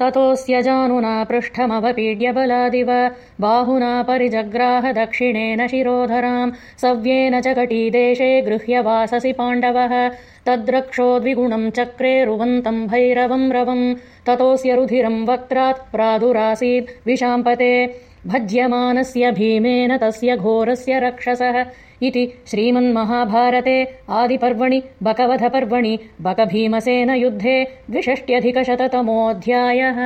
ततोऽस्य जानुना पृष्ठमवपीड्य बलादिव बाहुना परिजग्राह दक्षिणेन शिरोधराम् सव्येन च कटीदेशे गृह्य वाससि पाण्डवः तद्रक्षोद्विगुणम् चक्रे रुवन्तम् भैरवम् रवम् ततोऽस्य रुधिरम् वक्त्रात् प्रादुरासीद् विशाम्पते भज्यमानस्य भीमेन तस्य घोरस्य रक्षसः इति श्रीमन्महाभारते आदिपर्वणि बकवधपर्वणि बकभीमसेन युद्धे द्विषष्ट्यधिकशततमोऽध्यायः